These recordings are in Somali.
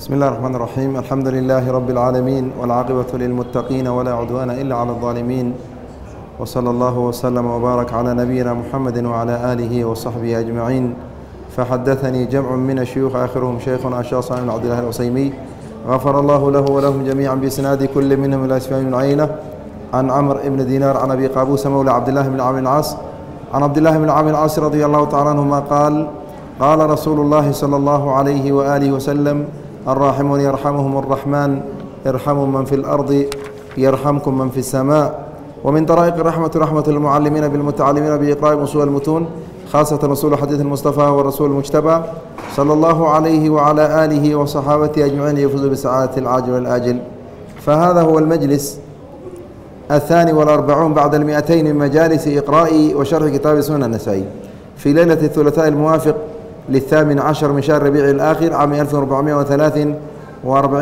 بسم الله الرحمن الرحيم الحمد لله رب العالمين والعاقبة للمتقين ولا عدوان إلا على الظالمين وصلى الله وسلم وبارك على نبينا محمد وعلى آله وصحبه أجمعين فحدثني جمع من الشيوخ آخرهم شيخ أشاص بن عبد الله العسيمي غفر الله له ولهم جميعا بإسناد كل منهم إلى إسماعيل بن عينة عن عمر بن دينار عن أبي قابوس مولى عبد الله بن عامر العاص عن عبد الله بن عامر العاص رضي الله تعالى عنهما قال قال رسول الله صلى الله عليه وآله وسلم الراحمون يرحمهم الرحمن يرحم من في الأرض يرحمكم من في السماء ومن طرائق الرحمة رحمة المعلمين بالمتعلمين بإقراء أصول المتون خاصة أصول حديث المصطفى والرسول المجتبى صلى الله عليه وعلى آله وصحابته أجمعين يفوزوا بسعادة العاجل والآجل فهذا هو المجلس الثاني والأربعون بعد المئتين من مجالس إقراء وشرح كتاب سنن النسائي في ليلة الثلاثاء الموافق للثامن عشر من شهر ربيع الآخر عام 1443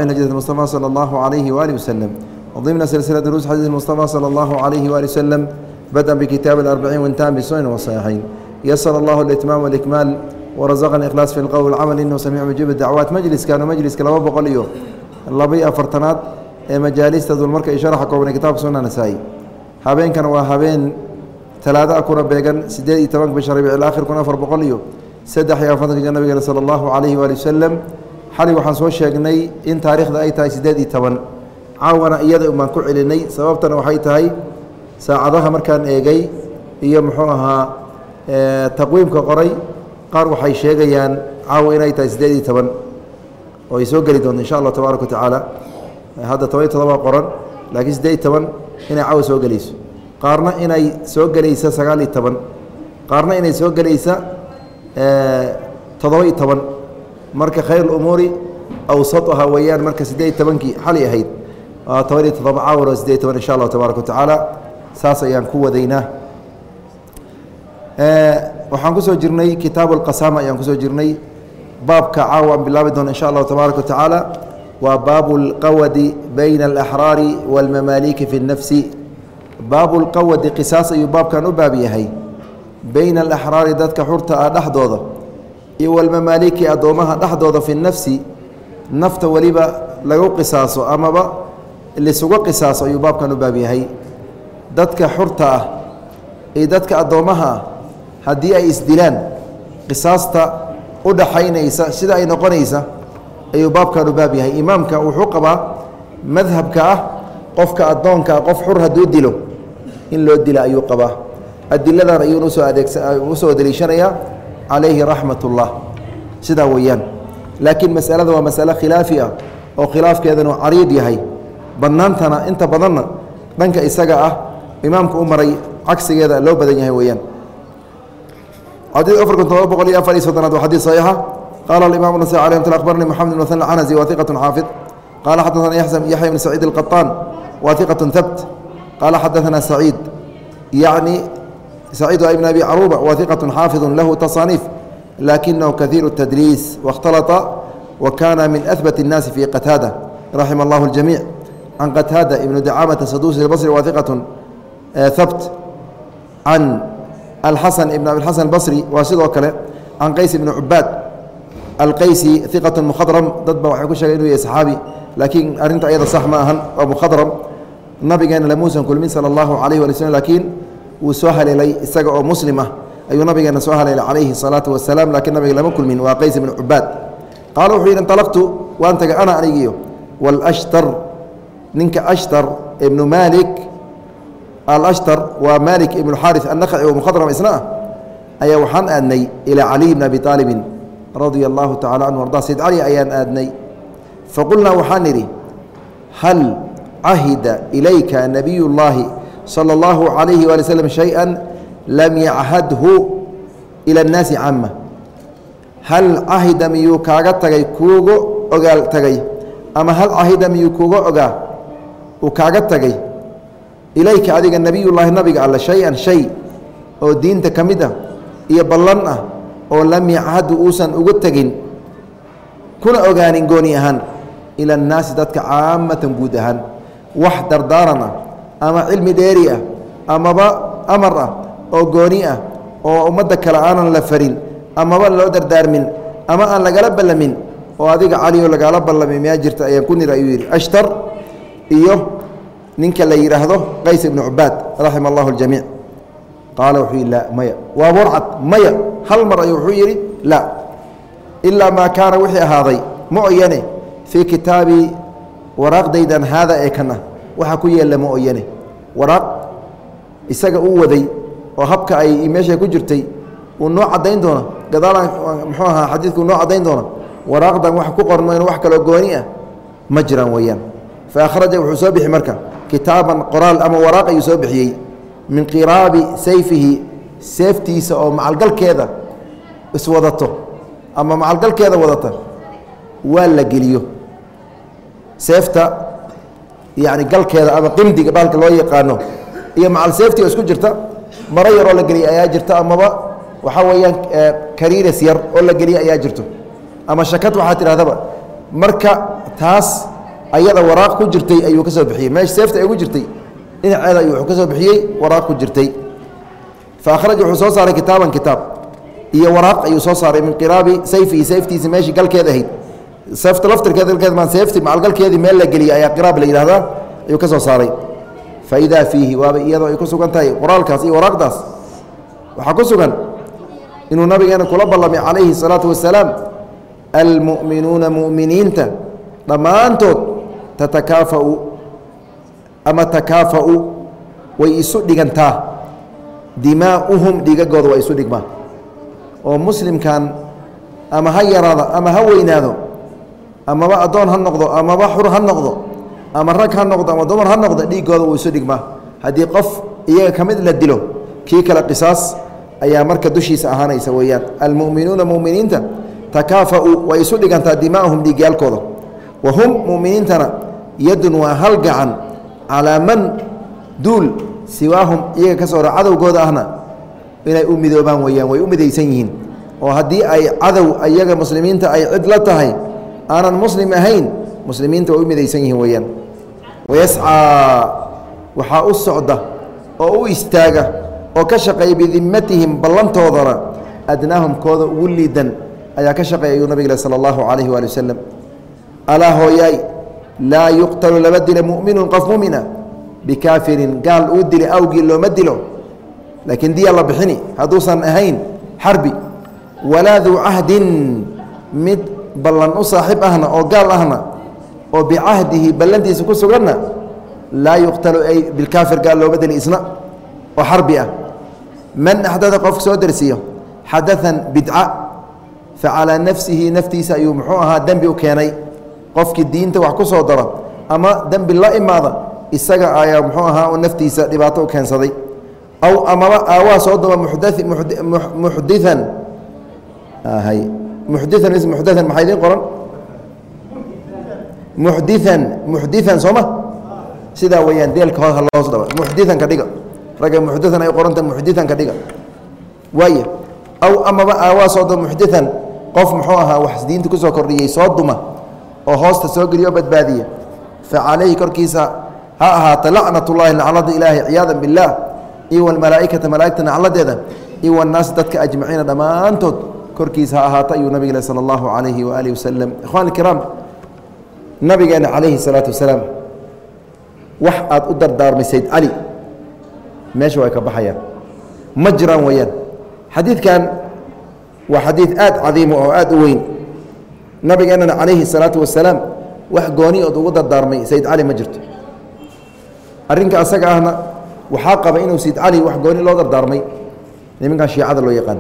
هجرة المصطفى صلى الله عليه وآله وسلم ضمن سلسلة دروس حديث المصطفى صلى الله عليه وآله وسلم بدأ بكتاب الأربعين وانتهى بالسنن والصحيحين يسر الله الإتمام والإكمال ورزقنا الإخلاص في القول والعمل إنه سميع مجيب الدعوات مجلس كانوا مجلس كلام بقول إيوه لبي أفرتنات ee majaalista dulmarka iyo sharaxa koobnay kitaabka sunna nasaa-i habeenkan waa habeen talaada kuna beegan siddeed iyo tobanka bisha rabiicil aakhir kun afar boqol iyo saddex iyo afartanka nabigeena sala allahu calayhi waali wasalam xali waxaan soo sheegnay in taariikhda ay tahay siddeed iyo toban. Caawana iyada baan ku celinay sababtana waxay tahay saacadaha markaan eegay iyo muxuu ahaa taqwiimka qoray. Qaar waxay sheegayaan caawa inay tahay siddeed iyo toban. Oo ay soo geli doonto insha allah tabaaraka wa tacaala. Hadda toban iyo todoba qoran laakiin siddeed iyo toban inay caawa soo gelayso. Qaarna inay soo gelaysa sagaal iyo toban. Qaarna inay soo gelaysa toddoba iyo toban marka khayr umuuri awsatuha weeyaan marka siddeed iyo tobankii xali ahayd waa toban iyo toddoba caawar oo siddeed iyo toban insha allahu tabaaraka wa tacaala saas ayaan ku wadaynaa waxaan kusoo jirnay kitaabu alqasaama ayaan kusoo jirnay baabka caawa aan bilaabi doona insha allahu tabaaraka wa tacaala waa baabu اlqawadi bayna alaxraari wاlmamaaliki fi اnnafsi baabu lqawadi qisaas ayuu baabkan u baab yahay bayna alaxraari dadka xurta ah dhexdooda iyo walmamaaliki addoomaha dhexdooda fi nafsi nafta weliba lagu qisaaso amaba lisuga qisaaso ayuu baabkan u baab yahay. Dadka xurta ah iyo dadka addoommaha ah haddii ay isdilaan qisaasta u dhaxaynaysa sida ay noqonaysa ayuu baabkan u baab yahay. Imaamka wuxuu qabaa madhabka ah qofka addoonkaa qof xur hadduu dilo in loo dila ayuu qabaa adiladan ayuuna usoo adeegsa usoo deliishanayaa calayhi raxmat ullah sidaa weeyaan laakiin masalada waa masale khilaafi ah oo khilaafkeedanu cariid yahay bannaantana inta badanna dhanka isaga ah imaamka u maray cagsigeeda loo badan yahay weeyaan xadii afar kun todoba boqol iyo afar iyo soddonaad waa xadiis saxiixa qال الإمام النسائي عليه رحمة أخبرني محمد بن مثنى العنزي وثيقة حافظ قال حدثنا يحيى بن سعيد القطان وثيقة ثبت قال حدثنا سعيد يعني سعيد بن أبي عروبة وثيقة حافظ له تصانيف لكنه كثير التدريس واختلط وكان من أثبت الناس في قتادة رحم الله الجميع عن قتادة ابن دعامة سدوس البصري وثيقة ثبت عن الحسن ابن أبي الحسن البصري وسيد وكله عن قيس بن عباد alqaysi iqatu mukhadram dad ba waxay ku sheegay inuu yahay saxaabi laakiin arrinta ayada sax ma ahan waa mukhadram nabigeena lamuusan kulmin sala allahu calayh wali slm laakiin wuu soo haleelay isaga oo muslim ah ayuu nabigeena soo haleelay calayhi salaatu wasalaam lakiin nabiga lama kulmin waa qays ibnu cubaad. Qaala wuxuu yidhi inطalaqtu waan tagay ana anigiyo. Wاlashtar ninka ashtar ibnu malik alashtar waa malik ibnu xaari annakhaci oo mukhadram isna ah ayaa waxaan aadnay ilaa caliy bn abi aalibin radia allahu tacala anhu arda sayd cali ayaan aadnay. Faqulnaa waxaan idhi hal cahida ilayka nabiy llaahi sala allahu calayhi waali slm shay-a lam yachadhu ila annaasi cama hal cahida miyuu kaaga tagay kuuga ogaal tagay? Ama hal cahida miyuu kuuga ogaa? Uu kaaga tagay? Ilayka adiga nebiyullaahi nabiga alle shay-an shay oo diinta ka mid ah iyo ballan ah oo lam yachadu uusan uga tegin kuna ogaanin gooni ahaan ila annaasi dadka caamatan guud ahaan wax dardaaran ah ama cilmi dheeri ah amaba amar ah oo gooni ah oo ummadda kale aanan la farin amaba loo dardaarmin ama aan lagala ballamin oo adiga cali oo lagaala ballamay miyaa jirta ayaan ku nir ayuu yidhi ashtar iyo ninka la yidhaahdo qays ibnu cubaad raxima allahu اljamiic qaala wuxuu yidhi laa maya. Waa warcad maya. Hal mar ayuu wuxuu yidhi laa. Ilaa maa kaana wixii ahaaday mooyane fii kitaabi waraaqdaydan haada ee kan ah waxa ku yeella mooyane. Waraaq isaga uu waday oo habka ay meesha ku jirtay uu noo caddayn doona gadaalaan muxuu ahaa xadiidku noo caddayn doona waraaqdan wax ku qorno in wax kaloo gooni ah. Ma jiraan weeyaan. Fa akhraja wuxuu soo bixi marka kitaaban qoraal ama waraaq ayuu soo bixiyey. Min qiraabi sayfihi seeftiisa oo macalgalkeeda iswadato ama macalgalkeeda wadata. Waa la geliyo. Seefta yacni galkeeda ama qimdiga baalka loo yaqaano iyo macal seefti oo isku jirta maro yaroo la geliyay ayaa jirta amaba waxaa weeyaan kariiras yar oo la geliyay ayaa jirto. Ama shakad waxaa tidhahdaba marka taas ayada waraaq ku jirtay ayuu ka soo bixiyey. Meesha seefta ay ugu jirtay dhinaceeda ayuu wuxuu ka soo bixiyey waraaq ku jirtay. Fa akhraja wuxuu soo saaray kitaaban kitaab iyo waraaq ayuu soo saaray min qiraabi sayfihi sayftiisi meeshii galkeeda ahayd seefti macalgalkeedii meel la geliyay ayaa qiraab la yidhahdaa ayuu ka soo saaray. Fa idaa fiihi waaba iyadoo ay ku sugan tahay qoraalkaas iyo waraaqdaas. Waxaa ku sugan inuu nabigeena kula ballamay calayhi الsalaatu wasalaam almu'minuuna mu'miniinta dhammaantood tatakaafa'u ama takaafa'u way isu dhigantaa. Dimaa'uhum dhigagooda waa isu dhigmaa oo muslimkan ama ha yaraado ama ha weynaado amaba addoon ha noqdo amaba xur ha noqdo ama rag ha noqdo ama dumar ha noqdo dhiiggooda wuu isu dhigmaa haddii qof iyaga ka mid la dilo kii kale qisaas ayaa marka dushiisa ahaanaysa weeyaan. Almu'minuuna mu'miniinta takaafa'u way isu dhigantaa dimaa'uhum dhiigyaalkooda. Wa hum mu'miniintana yadun waa hal gacan calaa man duul siwaahum iyaga ka soo hora cadowgooda ahna inay u midoobaan weeyaan way u midaysan yihiin. Oo haddii ay cadow iyaga muslimiinta ay cid la tahay aanan muslim ahayn muslimiinta way u midaysan yihiin weeyaan. Wayascaa waxaa u socda oo u istaaga oo ka shaqeeya bidimmatihim ballantoodana adnaahum kooda ugu liidan ayaa ka shaqeeya ayuu nabig sala allahu calayhi waali wasalam alaa hooyaay laa yuqtalu lama dila mu'minun qof mumina bikaafirin gaal uu dili awgii looma dilo. Laakiin diya la bixini hadduusan ahayn xarbi walaa duu cahdin mid ballan u saaxiib ahna oo gaal ahna oo bicahdihi ballantiisa ku suganna laa yuqtalu ay bilkaafir gaal looma dili isna oo xarbi ah. Man axdada qofka soo dersiyo xadaثan bidca facalaa nafsihi naftiisa ayuu muxuu ahaa dembi u keenay. Qofkii diinta wax ku soo dara ama dembi la imaada isaga ayaa muxuu ahaa naftiisa dhibaato u keensaday. Aw amaba aawaa soo duma muxdian muxdian is muxdathan maxaa idiin qoran? Muxdian muxdian sooma? Sidaa weyaan deelka ho loos dhaba muxdian ka dhiga. Ragga muxdian ay qoranta muxdian ka dhiga. Waaya aw amaba aawaa soo duma muxdian qof muxuu ahaa wax diinta ku soo kordhiyey soo duma oo hoosta soo geliyo badbaadiya. Fa calayhi korkiisa ha ahaata lacnat ullahi lacnada ilaahi ciyaada biاllaah iyo walmalaaikata malaaigta nacladeeda iyo wanaas dadka ajmaciina dhammaantood korkiisa ha ahaata ayuu nabig sala allahu calayhi waaalih wasalam ikhwan kiraam nabigeena calayhi الsalaatu wasalaam wax aad u dardaarmay sayd cali meesha way ka baxayaan ma jiraan weeyaan xadiidkan waa xadiid aad cadiimo oo aad u weyn nabigeenana calayhi الsalaatu wasalaam wax gooni ood ugu dardaarmay sayd cali ma jirto arrinka asaga ahna waxaa qaba inuu sayd cali wax gooni loo dardaarmay nimankan shiicada loo yaqaan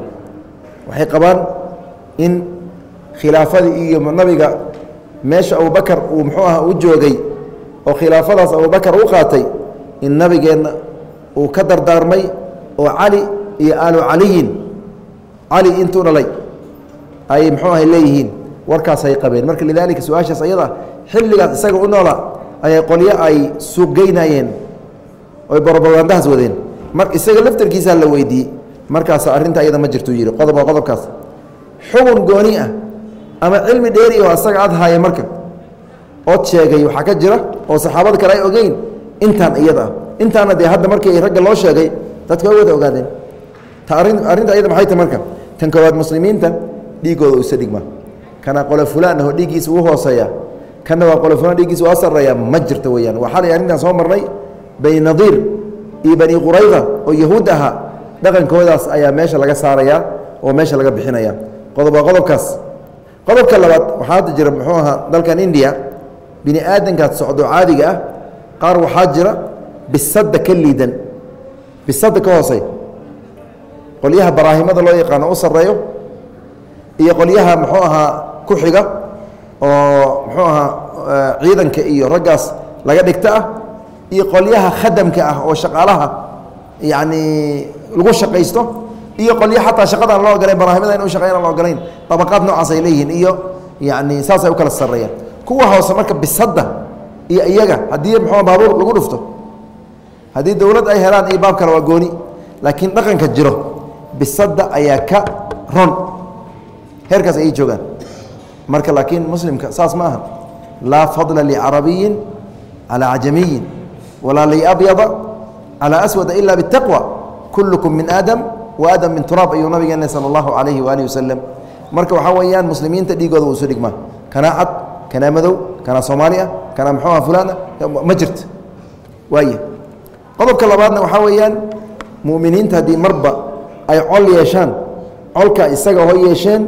waxay qabaan in khilaafadii iyo nabiga meesha abubakar uu muxuu aha u joogay oo khilaafadaas abubakar u qaatay in nabigeenna uu ka dardaarmay oo cali iyo aalu caliyin cali intuu dhalay ay muxuu ahay leeyihiin warkaasay qabeen. Marka lidaalika su'aashaas ayada xilligaas isaga u noola ayay qolyo ay suuqgeynayeen oy borobagandahaas wadeen. Mar isaga laftarkiisaa la weydiiyey markaasa arrinta ayada ma jirtuu yihi qodob waa qodobkaas. Xugun gooni ah ama cilmi dheeri oo asaga aad haaya marka ood sheegay waxaa ka jira oo saxaabada kale ay ogeyn intaan iyada ah. Intaana dee hadda markii ragga loo sheegay dadka way wada ogaadeen. Ta arrin arrinta ayada maxay tahay marka? Tan koowaad muslimiinta dhiigooda u isa dhigmaa kana qolo fulaan aho dhiiggiisa uu hooseeya. Kana waa qolo fulaan dhiiggiisa waa sarreeya ma jirto weeyaan. Waxaa la arrintan soo marnay bani nadiir iyo bani qurayda oo yahuud ahaa dhaqankoodaas ayaa meesha laga saarayaa oo meesha laga bixinaya. Qodob qodobkaas. Qodobka labaad waxaa hadda jira muxuu ahaa dalkan indiya. Bini aadankaad socdo caadiga ah qaar waxaa jira bisadda ka liidan. Bisadda ka hoosey. Qolyaha baraahimada loo yaqaano u sarreeyo. Iyo qolyaha muxuu ahaa ku xiga oo muxuu ahaa ciidanka iyo raggaas laga dhigta ah. Iyo qolyaha khadamka ah oo shaqaalaha yacni lagu shaqaysto iyo qolyo xataa shaqadaan loo ogolayn baraahimada in u shaqeyn la ogolayn dabaqaad noocaas ay leeyihiin iyo yacni saasay u kala sarreeyaan. Kuwa hoose marka bisadda iyo iyaga haddii muxuu baabuur lagu dhufto haddii dowlad ay helaan iyo baab kale waa gooni laakiin dhaqanka jiro bisadda ayaa ka ron. Heerkaas ayay joogaan. Marka laakiin muslimka saas ma aha. Laa fadla licarabiyin calaa cajamiyin walaa liabyada calaa aswada ila bitaqwa kullukum min aadam wa aadam min turaab ayuu nabigeena sala allahu calayhi waalihi wasalam marka waxaa weeyaan muslimiinta dhiigooda wuu isu dhigmaa. Kanaa cad kanaa madow kanaa soomaali ah kanaa muxuu ah fulaan ah ma jirto. Waaya qodobka labaadna waxaa weeyaan mu'miniinta haddii marba ay col yeeshaan colka isaga ho yeesheen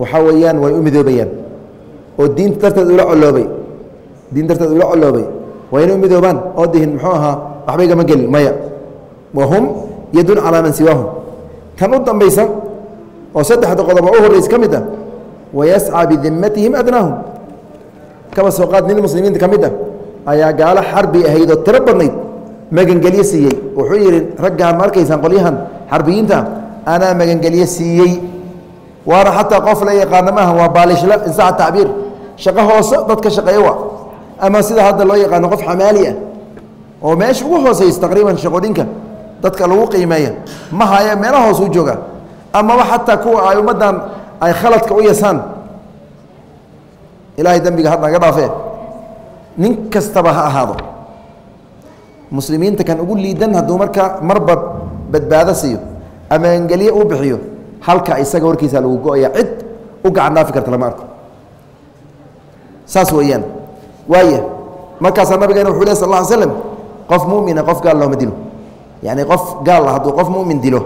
waxaa weeyaan way u midoobayaan. Oo diinta darteed ula coloobay. Diin darteed ula coloobay. Waa inay u midoobaan. Oo dihin muxuu ahaa waxba igama gelin maya. Wa hum yadun calaa man siwaahum. Tan u dambaysa oo saddexda qodob oo u horreysa ka mid ah wayascaa bidimmatihim adnaahum. Kaba soo qaad nin muslimiinta ka mid ah ayaa gaalo xarbi ahayd oo tiro badnayd magangelye siiyey. Wuxuu yidhi raggaan ma arkaysaan qolyahan xarbiyiinta anaa magangelye siiyey. Waana xataa qof la yaqaano maaha waa baalishla insaxa tacbiir. Shaqo hoose dadka shaqeeya wa ama sida hadda loo yaqaano qof xamaali ah oo meesha ugu hooseysa taqriiban shaqodhinka dadka lagu qiimeeya ma haya meela hoos u jooga. Amaba xataa kuwa ay ummaddan ay khaladka u yasaan ilaahay dembiga had naga dhaafee. Nin kastaba ha ahaado. Muslimiinta kan ugu liidan hadduu marka marba badbaado siiyo ama engelye uu bixiyo halka isaga warkiisa lagu go'aya cid u gacan dhaafi karta lama arko. Saas weeyaan. Waaya markaasaa nabigeena wuxuu leh sal lla ly slam qof mumina qof gaal looma dilo. Yacni qof gaal ah hadduu qof mumin dilo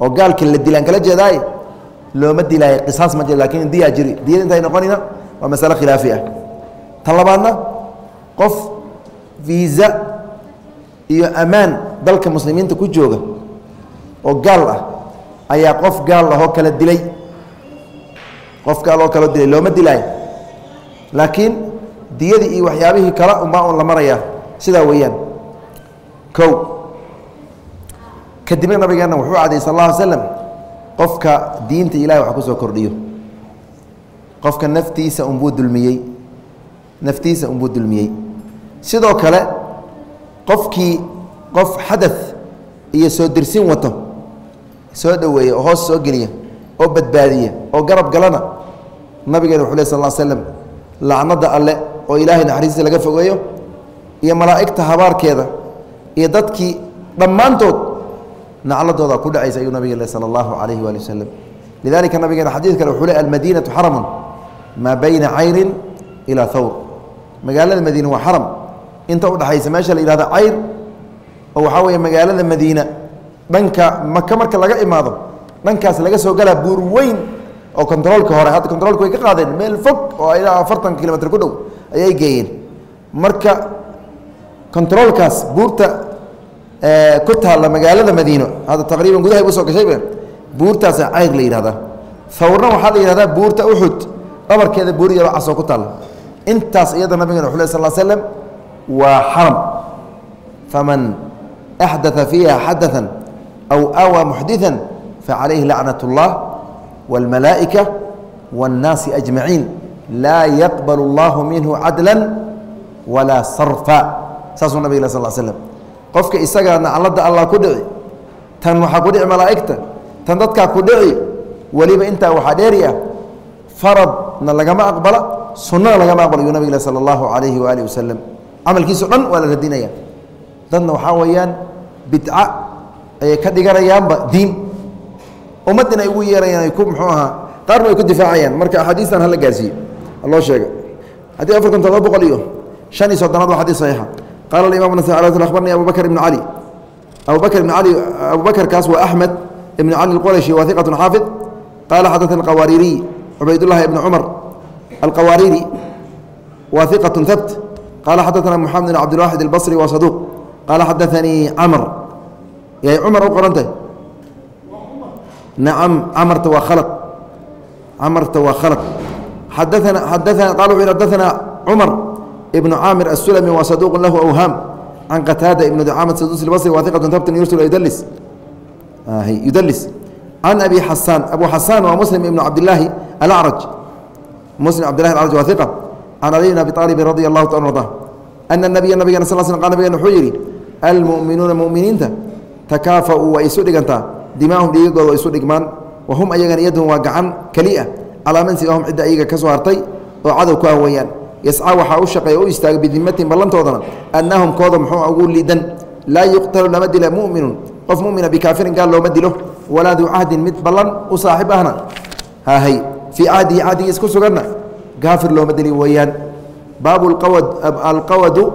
oo gaalka la dilaan kala jeedaaye looma dilaayo qisaas ma jiro laakiin diyaa jiri. Diyada intay noqonina waa masale khilaafi ah. Tan labaadna qof viisa iyo ammaan dalka muslimiinta ku jooga oo gaal ah ayaa qof gaal ahoo kala dilay. Qof gaal oo kala dilay looma dilaayo laakiin diyadii iyo waxyaabihii kale unbaa un la marayaa. Sidaa weeyaan kow. Kadibna nabigeena wuxuu cadayy sal alay slam qofka diinta ilahay wax ku soo kordhiyo. Qofka naftiisa unbuu dulmiyey. Naftiisa unbuu dulmiyey. Sidoo kale qofkii qof xadaث iyo soo dirsin wato soo dhoweeya oo hoos soo geliya oo badbaadiya oo garab galana nabigeena wuxu leh sal slam lacnada alle oo ilaahay naxariistiisa laga fogeeyo iyo malaa'igta habaarkeeda iyo dadkii dhammaantood nacladooda ku dhacaysa ayuu nabige le allahu calayhi waali wasalam lidalika nabigeena xadiid kale wuxuu le almadiinatu xaramun maa bayna cayrin ilaa hawr magaalada madiina waa xaram inta udhaxaysa meesha la yihahdo cayr oo waxaa weeye magaalada madiina dhanka maka marka laga imaado dhankaas laga soo galaa buur weyn oo controolka hore hadda controolka way ka qaadeen meel fog oo ilaa afartan kilomitr ku dhow ayay geeyeen. Marka controolkaas buurta ku taalla magaalada madiino hadda taqriiban gudahay usoo gashayba buurtaasa cayr la yihahdaa hawrna waxaa la yihahdaa buurta uxud dhabarkeeda buur yaro casoo ku taalla intaas iyada nabigena wuxu leh sal slam waa xaram faman axdaa fiiha xadaa aw awaa muxditثa facalayhi lacnaة اllah wاlmalaa'ika wاnnaasi ajmaciin laa yaqbal اllahu minhu cadla walaa sarfa saasuu nabig sal slm qofka isagaana allada allah ku dhici tan waxaa ku dhici malaa'igta tan dadkaa ku dhici weliba intaa waxaa dheeri ah faradna lagama aqbala sunnana lagama aqbala yuu nabig sal allahu alayhi waaali wasalam camalkiisu dhan waa la radinaya. Dadna waxaa weeyaan bidca ayay ka dhiganayaanba diin. Ummadina ay ugu yeerayaan ay ku muxuu ahaa qaarna ay ku difaacayaan. Marka axaadiistan hala gaarsiiye loo sheega haddii afar kun todoba boqol iyo شhan iyo soddonaad waa xadii saxiixa qala الimam نس أخbarnي abu bkr بن عalي abu bkr بن عalي abu bkr kaas waa أحmed بن عalي الqرشي wa ثiqة xاaفظ qala xadثna الqwاrيري cubaydاللahi بن cmر الqwاrيري wa ثiqة ثبت qala xadثna محamed بن cabdالواxid البصري wa صدوq qala xadaثnii cmr yay cmar u qorantah nacam camarta waa khalq camarta waa khalq xadaana xadaana qala wuxu xadaثna cmar بن cاmر السلمي wa صدوq lahu أwhاm can qتاadة iبن dcاmة سdوس البصري wa ثiqة ثبت yurسل ydls yudlis can abi xasaan abu xasaan waa muslim ibn cabdilaahi alacraj muslim cabdillahi alacraj waa iqa can ali bn abi aalibin radi allahu taala arda ana nabiya nabigana sal sl qal nabigana wuxuu yidhi almu'minuuna mu'miniinta takaafa'uu waa isu dhigantaa dimaahum dhiigagooda waa isu dhigmaan wa hum ayagana yadhum waa gacan keliya calaa man siwahum cidda ayaga ka soo hartay oo cadow ku ah weeyaan yascaa waxaa u shaqeeya u istaaga bidimatin ballantoodana annahum kooda muxuu ugu lidan laa yuqtalu lama dila mu'minun. Qof mumina bikaafirin gaal looma dilo. Walaa duu cahdin mid ballan u saaxiib ahna hahay fii cahdihi cahdigiis ku suganna. Gaafir looma dili weeyaan baabu alqawadu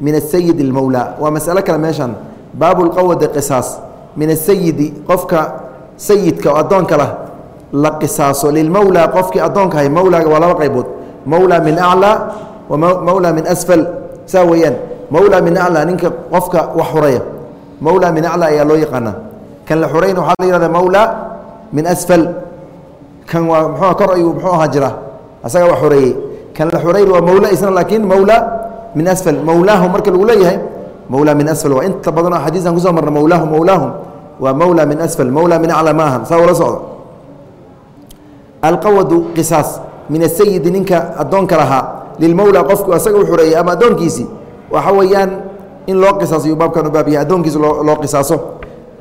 min asayid اlmowlaa waa masalo kale meeshan baabu lqawadi qisaas. Min asayidi qofka sayidka oo addoonka lah la qisaaso. Lilmowlaa qofkii addoonka ahay mowlaaga waa laba qaybood mowlaa min aclaa wa mowlaa min asfal. Saa weeyaan mowlaa min aclaa ninka qofka wax xureeya mowlaa min aclaa ayaa loo yaqaanaa. Kan la xurayn waxaa la yihahda mowlaa min asfal. Kan waa mxua kor ayuu mxuu ahaa jira asaga wax xoreeyey kan la xoreyn waa mowla isna laakiin mowlaa min asfal. Mowlaahu marka lagu leeyahay mowlaa min asfal waa inta badan oo xadiiskan ku soo marna mowlaahu mowlaahum waa mowlaa min asfal mowlaa min aclaa ma ahan saa ula socdo. Alqawadu qisaas min asayidi ninka addoonka lahaa lilmowlaa qofku asaga u xoreeyey ama addoonkiisii waxa weeyaan in loo qisaasayu baabkan u baab yahay addoonkiisa loo qisaaso.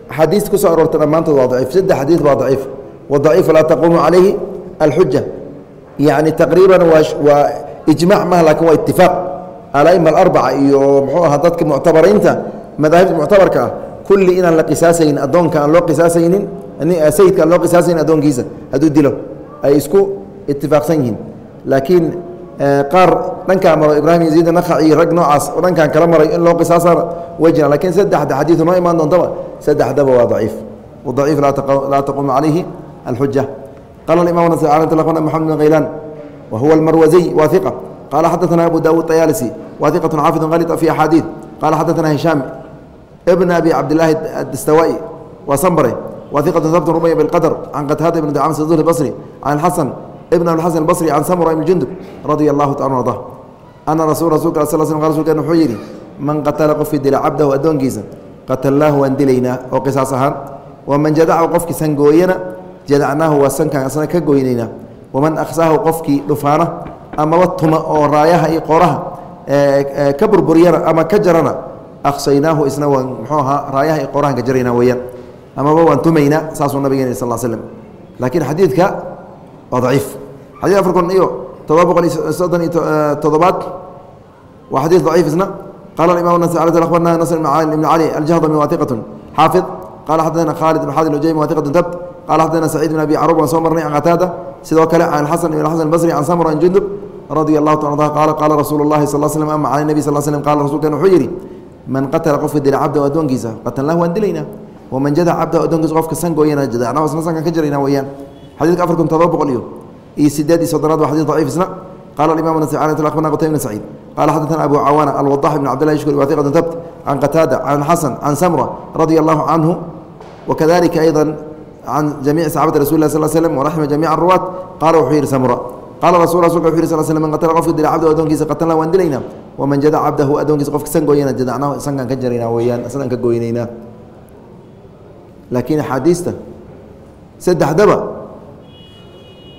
Axaadiista ku soo aroorta dhammaantood waa daciif saddex xadiid waa daciif. Wadaciifu laa taquumu calayhi alxuja yacni taqriiban waa ijmac maha laakiin waa itifaaq alaima alarbaca iyo muxuu ahaa dadka muctabariinta madaahibta muctabarka ah kulli inaan la qisaasaynin addoonka aan loo qisaasaynin sayidka aan loo qisaasaynin addoonkiisa hadduu dilo. Ay isku itifaaqsan yihiin laakiin qaar dhankaa maro ibrahim yaziid nakaci rag noocaas oo dhankan kala maray in loo qisaasana way jiraan lakiin saddexda xadiidu noo imaan doontaba saddexdaba waa daciif wadaciif laa taquumu calayhi alxuja qala imam maxamed bin khaylaan wa huwa almarwaziy wa iqa qala xadaثna abu dawud طayaalisi wa iqaة xaafiظ kalita fi axaadiiث qala xadaثna hishaam bn abi cabdilaahi adastawai wa sambare wa iqaة habt rumaya bاlqadr can qataada ibn dacam sdur basri can xasan ibn abxasan basri can samura ibn jundub radia allahu taala arda ana rasu rasulka sl rsulkeen wuxuu yidhi man qatala qofkii dila cabdahu addoonkiisa qatalnaahu waan dilaynaa oo qisaas ahaan waman jadacahu qofkii sangooyana jadacnaahu waa sankaan asna ka goynaynaa waman aksaahu qofkii dhufaana amaba tuma oo raayaha iyo qoraha ka burburiyana ama ka jarana aksaynaahu isna waan muxuu ahaa raayaha iyo qorahan ka jaraynaa weeyaan. Amaba waan tumaynaa saasuu nabigeen sal slm laakiin xadiidka waa daciif. Xadid afar kun iyo todoba boqol iyo soddon iyo toddobaad. Waa xadiid daciif isna? Qala imam abarna nasr ibn cali aljahdami waaiqat xaafid qala xadana khaalid ibn xaadi ujaymi waaiqatu tabt qala xadana saciid bin abi carub waan soo marnay can qataada. Sidoo kale can xasan ibn xasan basri can samra an jundub radia allahu ta qaala qaala rasuulu llahi sal slm ama cala nebi sal slm qala rasulkan wuxuu yidhi man qatala qofka dila cabdahu addoonkiisa qatalnaahu waan dilaynaa. Waman jadac cabdahu addoonkiisa qofka sangooyana jadacnahu isna sankan ka jaraynaa weeyaan xadiidka afar kun todoba boqol iyo iyo sideed iyo soddonaad waa xadis daciif isna qala imam akhbarna qutayb bn saciid. Qala xadaثna abu cawaana alwadax bn cabdillahi shkuri wahiqatu tabt can qataada can xasan can samra radia allahu canhu wakadalika ayضa can jamiici saxabati rasul lah sl slm waraxima jamiic aruwaat qala wuxuu yihi samra. Qala rasul rasulka wuxu yih sl slm man qatala qofka dila cabdahu addoonkiisa qatalna waan dilaynaa. Waman jadac cabdahu addoonkiisa qofka san gooyana jadacnahu sankaan ka jaraynaa weeyaan sanaan ka goynaynaa laakiin axaadiista saddexdaba waa ceb alla asturo waa daciif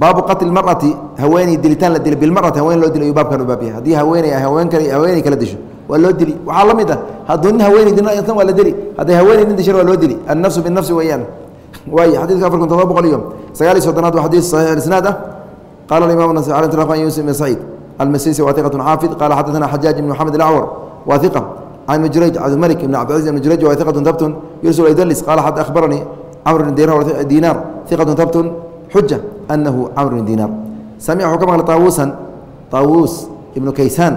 baabu qatli marati haweeney dilitaan la dila bilmarati haween loo dila ayuu baabkan u haddii haweeney haweeney kala disho waa loo dili waxaa la mid ah hadduu nin haweeney dina tan waa la dili hadday haweeney nin dishan waa loo dili annafsu binafsi weeyaan waay xadidka afar kun todoba boqol iyo sagaal iyo soddonaad waa xadiis saxiix isnaad ah qala imam nas ala taqan yusuf ibn saciid almasisi wa iqatu xaafid qala xadathana xajaaj ibn maxamed alacwar wa iqa can mujrayj cabdilmalik ibn cabdilcaziz ibn mujrayj wa iqatu dabtun yursul idlis qala xad akhbaranii camr bn dinaar iqatu habtun xuja anahu camr bn dinaar wuxuu ka maqlay taawuusan taawuus ibnu kaysaan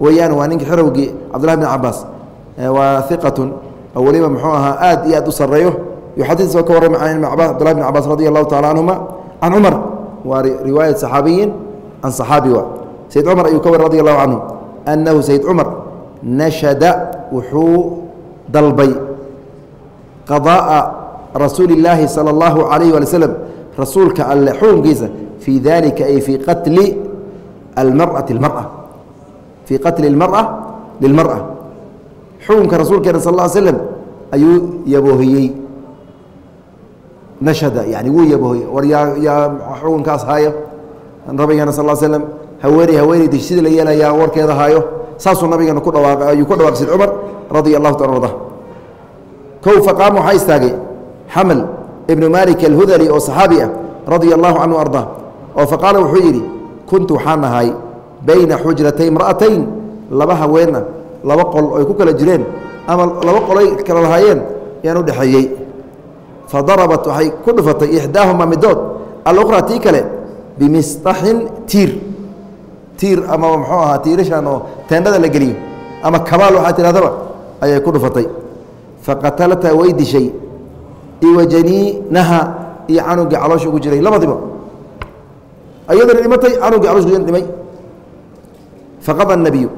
weeyaan waa ninka xerowgii cabdullahi bn cabaas waa iqatun oo weliba muxuu ahaa aad iyo aad u sareeyo yuxadis oo ka warramay can cabdullahi bn cabaas radi allahu tacala canhuma can cumar waa riwaayat saxaabiyin can saxaabi wa. Cumar ayuu ka wari radi allahu canhu annahu sayd cumar nashada wuxuu dalbay qadaءa rasuuli اllaahi salى اllahu alayh wali slm rasuulka alle xukunkiisa fii dalika ay fii qatli almarأati اlmara fii qatli اlmarأa lilmarأa xukunka rasuulkeena sal ا slm ayuu yaboohiyey nashada yani wuu yaboohiyey war yaa yaa xukunkaas haayo nabigeena sal slm haweeney haweeneydi sida la yeelayaa warkeeda haayo saasuu nabigeena ku dhawaaqay ayuu ku dhawaaqay sayd cumar radia allahu taala arda kow faqaama waxaa istaagay xamal ibnu malik alhudali oo saxaabi ah radia allahu canhu arda oo faqaala wuxuu yidhi kuntu waxaan ahay bayna xujratay imra'atayn laba haweenna laba qol oy ku kala jireen ama laba qolay kala lahaayeen ayaan u dhexeeyey. Fa darabat waxay ku dhufatay ixdaahuma midood alukhra tii kale bimisطaxin tiir. Tiir ama muxuu ahaa tiirashan oo teendhada la geliyo ama kabaal waxaa tidhahdaba ayay ku dhufatay. Faqatalata way dishay iyo wajaniinaha iyo canugii calooha ugu jiray labadiba ayadana dhimatay canugii caloosha dhimay. Faqada nabiyu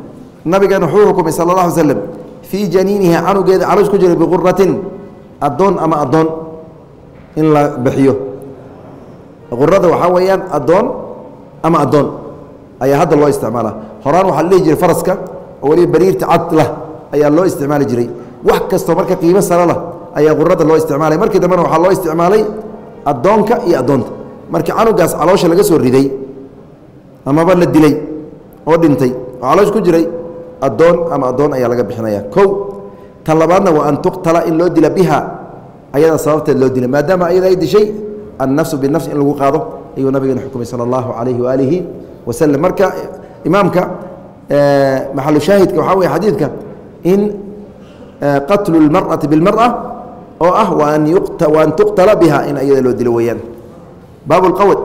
nabigeena wuxuu xukumay sal اla alay slm fii janiiniha canugeeda caloosh ku jiray biquratin addoon ama addoon in la bixiyo. Qurada waxaa weeyaan addoon ama addoon ayaa hadda loo isticmaala horaan waxaa la jiray faraska oo waliba bariirta cad lah ayaa loo isticmaali jiray. Wax kastoo marka qiimo sare lah ayaa qurada loo isticmaalay markii dambena waxaa loo isticmaalay addoonka iyo addoonta markii canugaas caloosha laga soo riday amaba la dilay oo dhintay oo caloosh ku jiray addoon ama addoon ayaa laga bixinaya kow tan labaadna waa an tuqtala in loo dila biha ayada sababteed loo dila maadaama ayada ay dishay annafsu binafs in lagu qaado ayuu nabigeena xukumay sala allahu calayhi waaalihi wasalam marka imaamka maxalu shaahidka waxaa weye xadiidka in qatlu اlmarأati biاlmarأة oo ah waan tuqtala biha in iyada loo dilo weyaan baab اqawd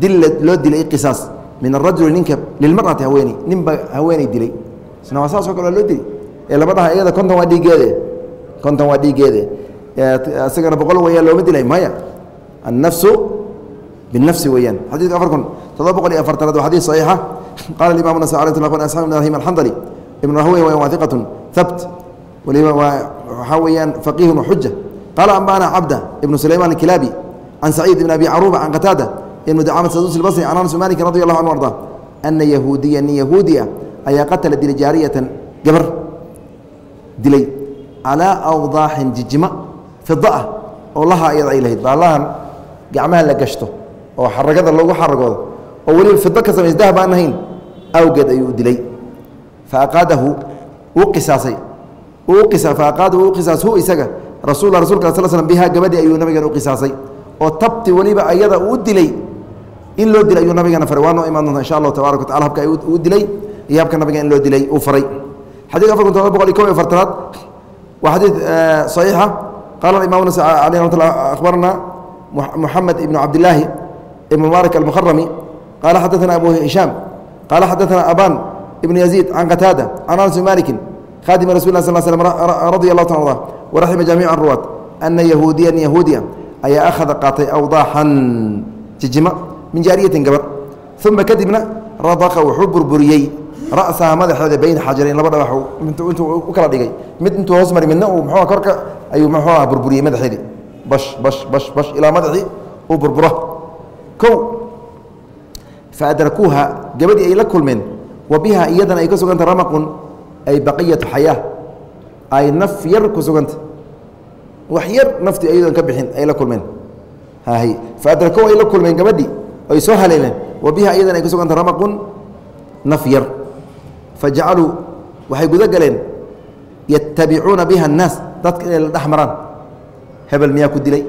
dil loo dilay qisaas. Min arajuli ninka lilmarati haweeney ninba haweeney dilay. Isna waa saasoo kale loo dilay. Ee lama iyada konton waa dhiigeede konton waa dhiigeede isagana boqol weyaan looma dilay maya. Annafsu binafsi weyaan xadiidka afar kun todoba boqol iyo afartanaad waa xadiis saxiixa. Qaala imam nas almd alxandali ibn rahwey waa iqat habt waliba waa waxaa weeyaan فقيه وxuجة qala أنbأna cabدة بن سليمان الكلابي عن سعيد بن أبي cروبة عن qتاadة بن dcاmة سدوس البصري عن أنس مالك رضي الله عنه أرضاه أنa يهوudiya nin yahuudi ah ayaa qatla dilay jaariyatan gabar dilay calىa أwضاaxin jijima فiضة ah oo laha ayada ay lahayd baalahan gacmaha la gashto oo xaragada loogu xaragoodo oo weliba fido ka samays dahab aan ahayn awgeed ayuu u dilay faaqaadahu wuu qisaasay faaqaada wuu qisaas hu isaga rasul rasulka sal slm bihaa gabadhii ayuu nabigeena u qisaasay oo tabti weliba ayada uu dilay in loo dilay ayuu nabigeena faray waa noo imaan doonta insha allahu tabarak watacala habka uu dilay iyo habka nabiga in loo dilay uu faray xadidka afar kun todoba boqol iyo kob iyo afartanaad waa xadiid saxiixa qala imam nas aleh ramat lla akhbarna محمد بن عبد الله بن مبارك المخرمي قال حدثنا أبو هشام قال حدثنا أبان بن يزيد عن قتادة عن أنس khaadim rasul s radi اlah ta ada waraxima jamiic ruwaad ana yahuudiyan yahuudiya ayaa akhada qaatay awdaaxan jijima min jaariyatin gabar uma kadibna radaqa wuxuu burburiyey ra'saha madaxeeda bayna xajarayn laba dhabax intuu u kala dhigay mid intuu hoos mari midna uu mxua korka ayuu muxuu ah burburiyey madaxeedii bash bash bash bash ilaa madaxii uu burburo kow fa adrakuuha gabadhii ay la kulmeen wa biha iyadana ay ka suganta ramaqun ay baqiyatu xayaa ay naf yar ku suganta. Wax yar naftii ayadoon ka bixin ay la kulmeen. Hahy faadrakuuha ay la kulmeen gabadhii ay soo haleeleen. Wa biha iyadana ay ka suganta ramaqun naf yar. Fajacaluu waxay guda galeen yatabicuuna biha الnaas dadka inay la dhex maraan. Hebel miyaa ku dilay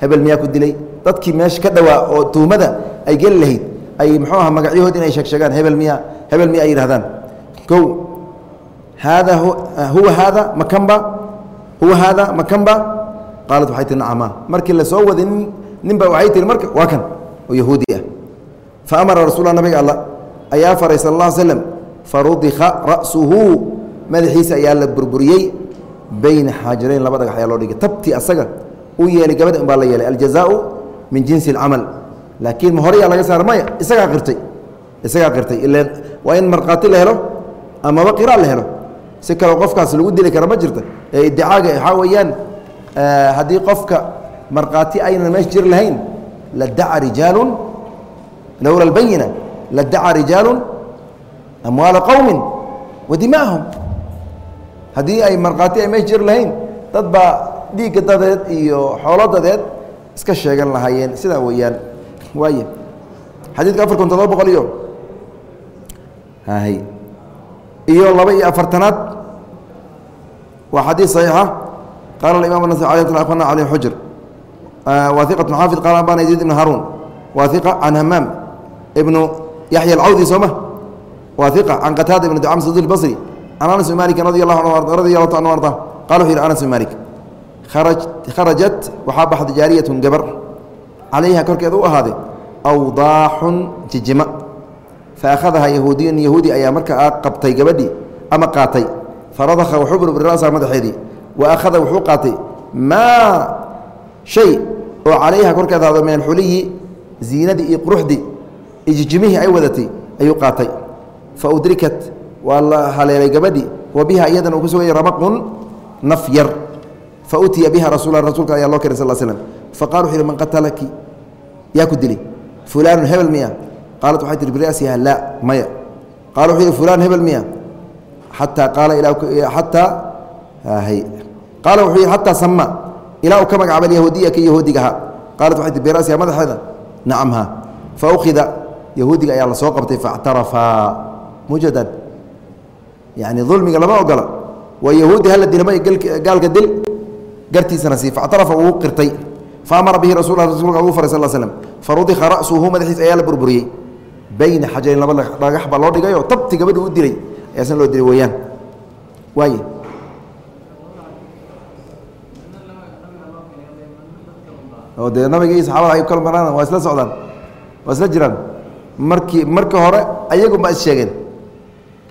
hebel miyaa ku dilay. Dadkii meesha ka dhowaa oo tuhmada ay geli lahayd ay muxuu aha magacyahood inay sheegsheegaan hebel miya hebel miya ay yihahdaan kow haada huwa haada makanba huwa haada makanba qaalat waxay tihi nacama markii la soo waday nin nin ba waxay tihi marka waa kan oo yahuudi ah fa amara rasuula nabiga alla ayaa faray sal alla slam farudika ra'suhu madaxiisa ayaa la burburiyey bayna xaajirayn laba dhagax ayaa loo dhigay tabtii asaga u yeelay gabadha un baa la yeelay aljazaau min jinsi اlcamal laakiin ma horeyaa laga saara maya isagaa qirtay isagaa qirtay waa in markhaati la helo amaba qiraal la helo si kaleo qofkaas lagu dili kara ma jirta. Ee idicaaga waxaa weeyaan haddii qofka markhaati aynan meesha jiri lahayn ladaca rijaalu lowla اlbayina ladaca rijaalu amwaala qowmi wa dimaahum. Haddii ay markhaati ay meesha jiri lahayn dad baa dhiigga dadeed iyo xoolo dadeed iska sheegan lahaayeen. Sidaa weeyaan. Waay xadiidka afar kun todoba boqol iyo hy iyo laba iyo afartanaad. Waa xadiid صaxiixa qaala imam nas akhbarna cali xujr. Wa iqat xaafid qala abana yaziid ibn haruun. Wa iqa can hamaam ibnu yaxya alcawdi sooma wa iqa can qataada ibn ducam sd basri can anas bn maliki radi allahu ta anu arda. Qala wuxu yidhi anas bn malik kharajat waxaa baxday jaariyatun gabar calayha korkeeda u ahaaday awdaaxun jijima fa akhadahaa yahuudiyun yahuudi ayaa markaa qabtay gabadhii ama qaatay faradakha wuxuu burburi madaxeedii wa akhada wuxuu qaatay maa shay oo calayha korkeeda ahado min alxuliyi ziinadii iyo quruxdii iyo jijimihii ay wadatay ayuu qaatay fa udrikat waa la haleelay gabadhii wa biha iyadana uu ku sugaya ramaqun naf yar fautiya biha rasul rasuulka ayaa loo keenay sal slm faqala wuxu yhi man qatalaki yaa ku dilay fulaanu hebel miya qaalat waxay tihi birasiha laa maya qala wuxuu yihi fulaan hebel miya xataa qaala ataa qaala wuxuu yihi xataa sama ilaa uu ka magacaabay yahuudiya ki yahuudiga ahaa qaalat waxay tihi birasiha madaxeeda nacamha faukida yahuudiga ayaa la soo qabtay faاctarafaa mujadan yani dulmiga lama ogola waa yahuudi hala dilama gaalka dil gartiisana sii factarafa uu qirtay faamara bihi rasul rasulka ugu faray sal slm farudika ra'suhu madaxiis ayaa la burburiyey bayna xajarin laba dhagax baa loo dhigayoo tabti gabadhi u dilay. Ayaasan loo dilay weeyaan. Waay oo dee nabiga iyo saxabada ay kala maraan waa isla socdaan waa isla jiraan. Markii marka hore ayagu ma is sheegeen.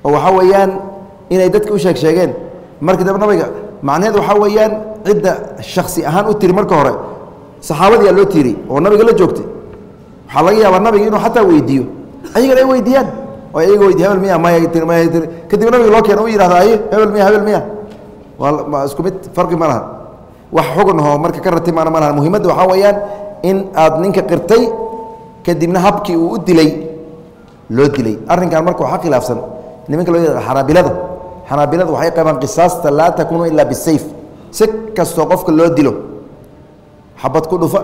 Oo waxaa weeyaan inay dadka u sheeg sheegeen. Markii dambe nabiga macnaheed waxaa weeyaan cidda shaksi ahaan u tiri marka hore saxaabadiyaa loo tiiri oo nabiga la joogtay. Waxaa laga yaabaa nabiga inuu xataa weydiiyo ayagana ay weydiiyaan oo ayaga weydiy hebel miya maya tir maya tir. Kadib nabiga loo keena u yihahda aye hebel miya hebel miya. Waa isku mid farqi ma laha. Wax xugun oo marka ka ratimaana ma laha. Muhimadda waxaa weeyaan in aad ninka qirtay kadibna habkii uu u dilay loo dilay. Arrinkan marka waxaa khilaafsan nimanka loo yihahda xanaabilada. Xanaabilada waxay qabaan qisaasta laa takuunu ilaa bisayf. Si kastoo qofka loo dilo xabad ku dhufo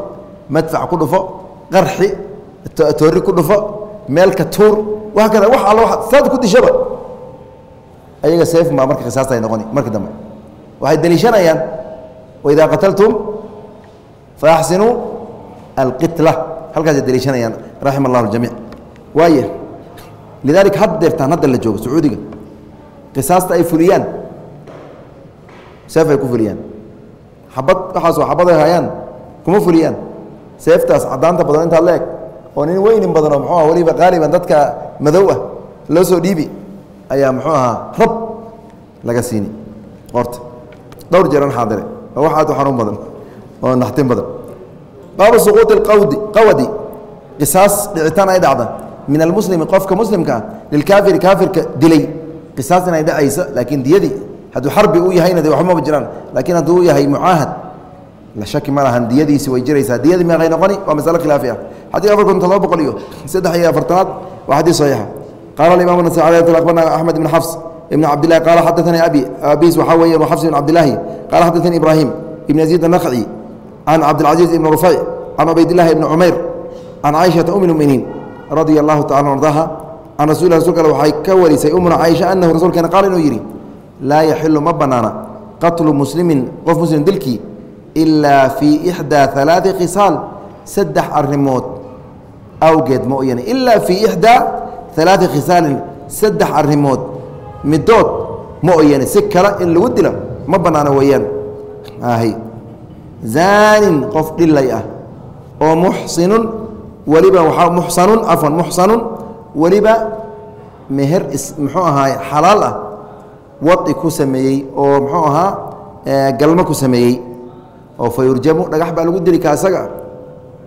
madfac ku dhufo qarxi toori ku dhufo meelka tuur waa kada wax all saad ku dishaba ayaga sayf baa marka qisaasta ay noqoni marka dambe. Waxay deliishanayaan waidaa qataltum faaxsinuu alqitla. Halkaasay deliishanayaan raxima allahu ljamiic waaya lidaalika had deertaan hadda la joogo sacuudiga qisaasta ay fuliyaan. Seef ay ku fuliyaan. Xabad waxaasoo xabad ay hayaan kuma fuliyaan. Seeftaas caddaanta badan intaad la eg oo nin weynin badan oo muxuu aha weliba qaaliban dadka madow ah loo soo dhiibi ayaa muxuu ahaa rab laga siini. Qorta dhowr jeeran xaadire oo wax aad u xanuun badan oo naxtin badan. Baabu suquuط اqawdi qawadi qisaas dhicitaan ay dhacda. Min almuslimi qofka muslimka ah lilkaafiri kaafirka dilay. Qisaas inay dhacaysa laakiin diyadii hadduu xarbi u yahayna de waxmaba jiraan. Laakiin hadduu u yahay mucaahad shaki ma lahan diyadiisi way jiraysaa. Diyadii meeqay noqoni waa masalo khilaafi ah xadiid afar kun todoba boqol iyo saddex iyo afartanaad waa xadiid saxiixa. Qaala alimam nasai alay akhbarna axmed ibn xafs ibn cabdillahi qaala xadaanii abi abiis waxaa weeye xafs ibn cabdillaahi qaala xadaanii ibraahim ibn yaziid anakci can cabdilcaziiz ibn rufayc can cubaydillahi ibni cumayr can caaishata um lmuminiin radia allahu tacala ardaha can rasul rasulka ale waxay ka warisay umuna caaisha anahu rasuulkeena qaala inuu yidhi laa yaxilu ma bannaana qatlu muslimin qof muslim dilkii ilaa fii ixdaa alaai khisaal saddex arimood awgeed ma oyane ilaa fii ixdaa alaai khisaalin saddex arimood midood ma oyane si kale in lagu dilo ma bannaano weeyaan zaanin qof dhilay ah oo muxsinun weliba waaa muxsanun cafwan muxsanun weliba meher muxuu ahaay xalaal ah wadi ku sameeyey oo muxuu ahaa galmo ku sameeyey oo fa yurjamu dhagax baa lagu dili ka isaga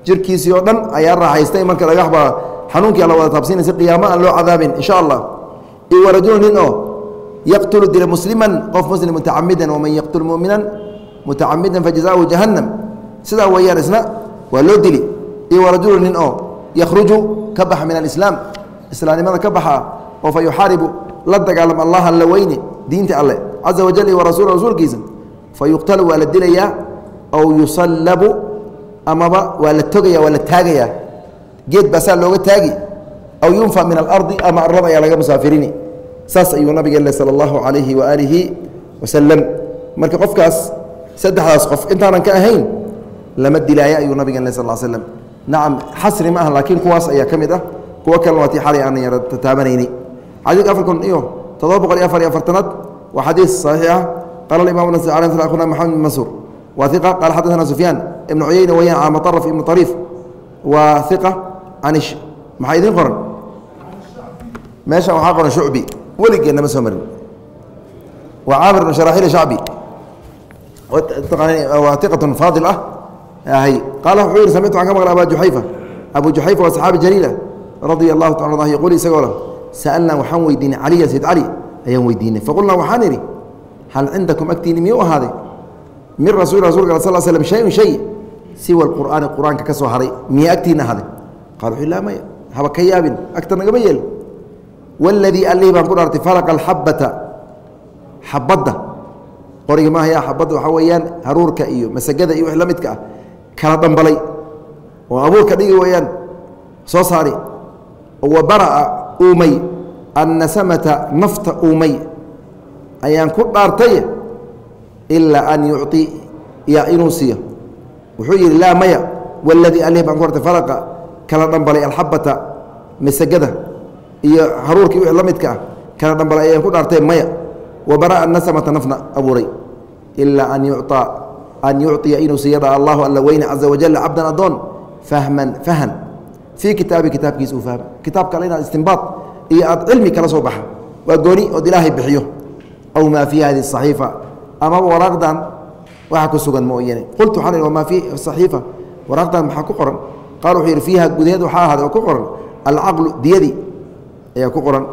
jirkiisii oo dhan ayaa raaxaystay marka dhagax baa xanuunkii alla wada taabsiinaysa qiyaamo aan loo cadaabin insha allah. Iyo warajulu nin oo yaqtulu dila musliman qof muslim mutacamidan waman yaqtul muminan mutacamidan fajazaahu jahannam. Sidaa weeyaan isna waa loo dili. Iyo warajulu nin oo yakhruju ka baxa min alislaam islaamnimada ka baxa oo fa yuxaaribu la dagaalama allah alla weyne diinta alle. Caza wajal iyo warasuul rasuulkiisa fa yuqtalu waa la dilayaa aw yusallabu amaba waa la togaya waa la taagayaa geed baasaa looga taagi aw yunfa min alardi ama arlada ayaa laga musaafirini saas ayuu nabigeen sala allahu calayhi waaalihi wasalam marka qofkaas saddexdaas qof intaanan ka ahayn lama dilaayo ayuu nabigeen sal l slam nacam xasri ma laakiin kuwaas ayaa ka mid ah kuwo kalena waa tii xalay aanan yara tataabanayni xadiidka afar kun iyo toddoba boqol iyo afar iyo afartanaad waa xadiis saxiix ah qaala imam nas ala akhuna maxamed bin mansuur wa iqa qaal xadana sufyaan ibnu cuyeyna weyaan camaaraf ibnu ariif waa iqa an maxaa idin qoran? Meeshan waxaa qoran shucbi weligeen lama soo marin. Waa caamir ibn sharaaxiil shacbi. Waa iqatun faadil ah. Hy qaala wuxuu yihi samictu waxaan ka maqla abaa juxayfa. Abu juxayfa waa saxaabi jaliila radia allahu taala an yaqul isagoo leh sa'alnaa waxaan weydiinay caliyan sayd cali. Ayaan weydiinay. Faqulnaa waxaan idhi hal cindakum agtiini miyuu ahaaday? Min rasuuli rasulka sal slm shayun shay siwa qur'aani qur'aanka haray. Miya agtiina ahaaday qala wuxuu maya haba ka yaabin agta nagama yeel waladii allihii baan ku dhaartay falaqa alxabata xabadda qorigi maaha yaa xabadda waxaa weeyaan haruurka iyo masagada iyo wix la midka ah kala dhambalay oo abuurka dhigi weeyaan soo saari. Wa bara'a uumay annasamata nafta uumay. Ayaan ku dhaartay ilaa an yuci ya inuu siiyo. Wuxuu yidhi laa maya waladii alih baan ku hortay faraqa kala dhambalay alxabata masegada iyo haruurkii wii la ah kala dhambalay ayaan ku dhaartay maya. Wa bara'a nasamata nafna abuuray. Ilaa an yucaa an yuciya inuu siiyadha allahu alla weyne caza wajal cabdan adoon fahman fahan. Fii kitaabi kitaabkiisa uu fahma. Kitaab kale inaad istinbaad iyo aad cilmi kala soo baxa. Waa gooni ood ilaahay bixiyo. Aw maa fii hadi saxiifa amaba waraaqdan waxa ku sugan mooyane. Qultu waxaan ihi wamaa fii صaxiifa waraaqdan maxaa ku qoran? Qaal wuxuu yidhi fiiha gudaheed waxaa ahaaday oo ku qoran alcaqlu diyadii ayaa ku qoran.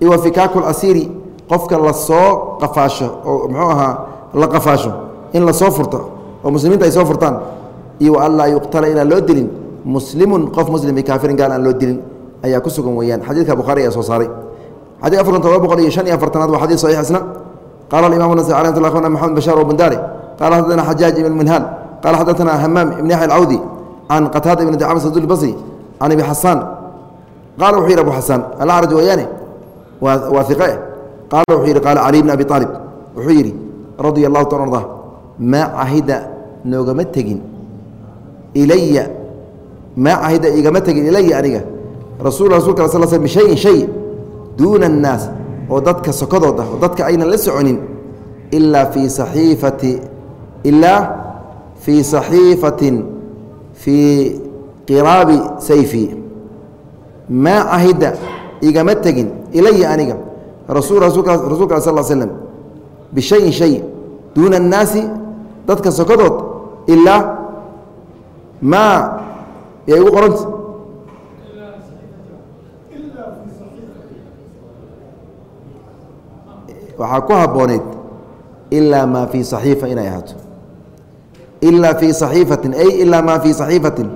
Iwa fikaaku lasiiri qofka la soo qafaasho oo muxuu ahaa la qafaasho in la soo furto oo muslimiinta ay soo furtaan iyo an laa yuqtala inaan loo dilin muslimun qof muslim bikaafirin gaal aan loo dilin ayaa ku sugan weeyaan. Xadiidka bukhaari ayaa soo saaray. Xadii afar kun todoba boqol iyo shan iyo afartanaad waa xadii saxiix isna qala tul akhwana maxamed bashaar wabundari qala xaddatana xajaaj ibn minhaal qala xaddatana hamaam ibn yaxya alcawdi can qataada ibn dacama sadul basri can abi xasaan qaala wuxuu yidhi abu xasaan alacraj weeyaane waa iqe qaala wuxuu yidhi qaala cali bn abi aalib wuxuu yidhi radia allahu ta arda maa cahida noogama tegin ilaya maa cahida igama tegin ilaya aniga rasul rasulka sal sl bishayin shay duuna annaas oo dadka sokodood ah oo dadka aynan la soconin ilaa fii saxiifati ilaa fii saxiifatin fii qiraabi sayfi. Maa cahida igama tegin ilaya aniga rasulka sal slm bishayin shay duuna annaasi dadka sokodood ilaa maa yay igu qoranta waxaa ku habooneyd ilaa maa fii saxiifa inay ahaato. Ilaa fii saxiifatin ay ilaa maa fii saxiifatin.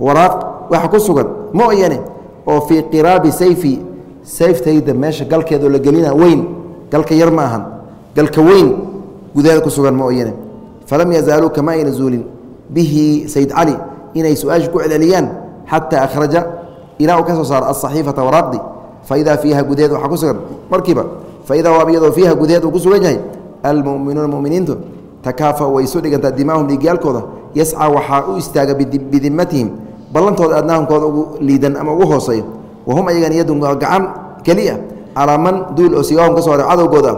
Waraaq waxa ku sugan moyane oo fii qiraabi sayfi sayftayda meesha galkeedoo la gelina weyn galka yar ma ahan galka weyn gudaheeda ku sugan moyane falam yazaaluu kama ayna zuulin bihi sayd cali inay su'aasha ku celceliyaan xataa akhraja ilaa uu ka soo saaro asaxiifata waraaqdi fa idaa fiiha gudaheeda waxaa ku sugan. Markiiba faidaa waab iyadoo fiiha gudaheed uu ku sugan yahay. Almu'minuuna muminiintu takaafa way isu dhigantaa dimaahum dhiigyaalkooda. Yascaa waxaa u istaaga bidimatihim ballantooda adnaahumkooda ugu liidan ama ugu hooseeyo. Wahum ayagan yadun gacan keliya. Calaa man duul oo sigaahum ka so hare cadowgooda.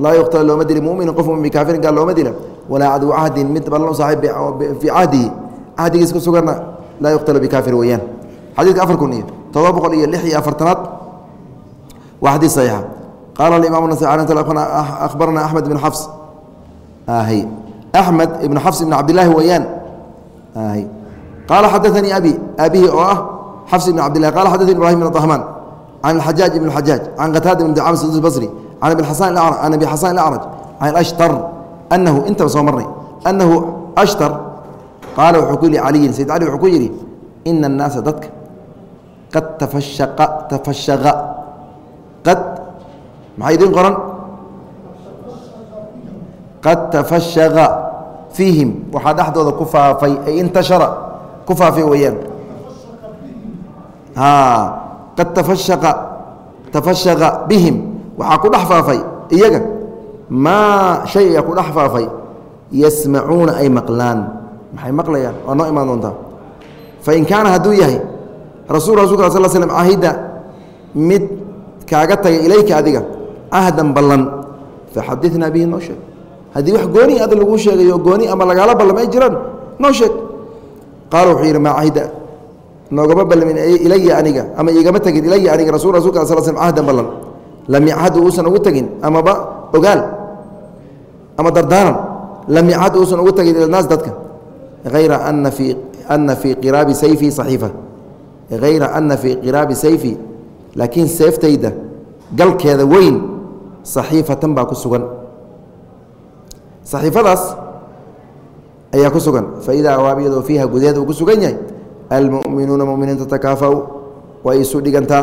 Laa yuqtala looma dili muminu qof mumin bikaafirin gaal looma dila. Walaa cadw cahdin mid ballan u saaxiib fii cahdihi. Cahdigiis ku suganna laa yuqtalu bikaafir weeyaan. Xadiidka afar kun iyo todoba boqol iyo lix iyo afartanaad waa xadiis saxiixa qaala alimam nas akhbarana axmed ibn xafs hy axmed ibn xafs ibn cabdillaahi weeyaan hy qaala xadaanii abi abihi oo ah xafs ibn cabdillahi qala xadaanii ibrahim ibn طahmaan can alxajaaj ibn xajaaj can qataada ibn dacam sd basri can abi xasan can abi xasan alacraj can ashtar anahu intaba soo marnay anahu ashtar qaala wuxuu ku yihi caliyin sayd cali wuxuu ku yidhi ina الnaasa dadka qad tafashaqa tafashaqa qad maxaa idiin qoran? Qad tafashaqa fiihim. Waxaa dhexdooda ku faafay ay intashara ku faafay weeyaan. Qad tafashaqa tafashaqa bihim. Waxaa ku dhex faafay iyaga. Maa shay ayaa ku dhex faafay. Yasmacuuna ay maqlaan. Maxay maqlayaan? Waa noo imaan doontaa? Fain kaana hadduu yahay rasul rasulka sal slm cahida mid kaaga tagay ilayka adiga cahdan ballan. Faxadinaa bihi noo sheeg haddii wax gooni ada lagu sheegayo gooni ama lagaala ballamay jiraan noo sheeg qaala wuxuu yidhi maa cahida. Noogama ballamin ilaya aniga ama igama tegin ilaya aniga rasul rasulka sal slm cahdan ballan. Lam yachad uusan ugu tegin amaba ogaal ama dardaaran lam yachad uusan ugu tegin ilanaas dadka. Ayra ana fii ana fii qiraabi sayfi saxiifa. Hayra ana fii qiraabi sayfi. Laakiin seeftayda galkeeda weyn saxiifatan baa ku sugan. Saxiifadaas ayaa ku sugan. Faidaa awaabiyadoo fiiha gudaheeda uu ku sugan yahay almu'minuuna muminiinta takaafa-u way isu dhigantaa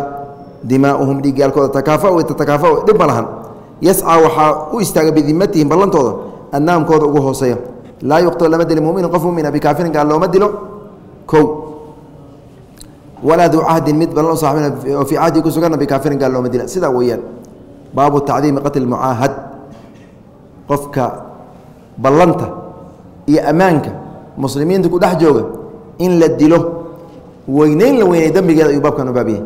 dimaa'uhum dhiiggaalkooda takaafa tatakaafa dhib ma lahan. Yascaa waxaa u istaaga bidimatihim ballantooda annaamkooda ugu hooseeya. Laa yuqtal lama dili muminu qof mumina bikaafirin gaal looma dilo. Kow. Walaa duu cahdin mid ballan saaxibina oo fii cahdi ku suganna bikaafirin gaal looma dila. Sidaa weeyaan baabu tacdiimi qatli mucaahad. Qofka ballanta iyo ammaanka muslimiinta ku dhex jooga in la dilo weyneyn la weynay dembigeeda ayuu baabkan u baabiyey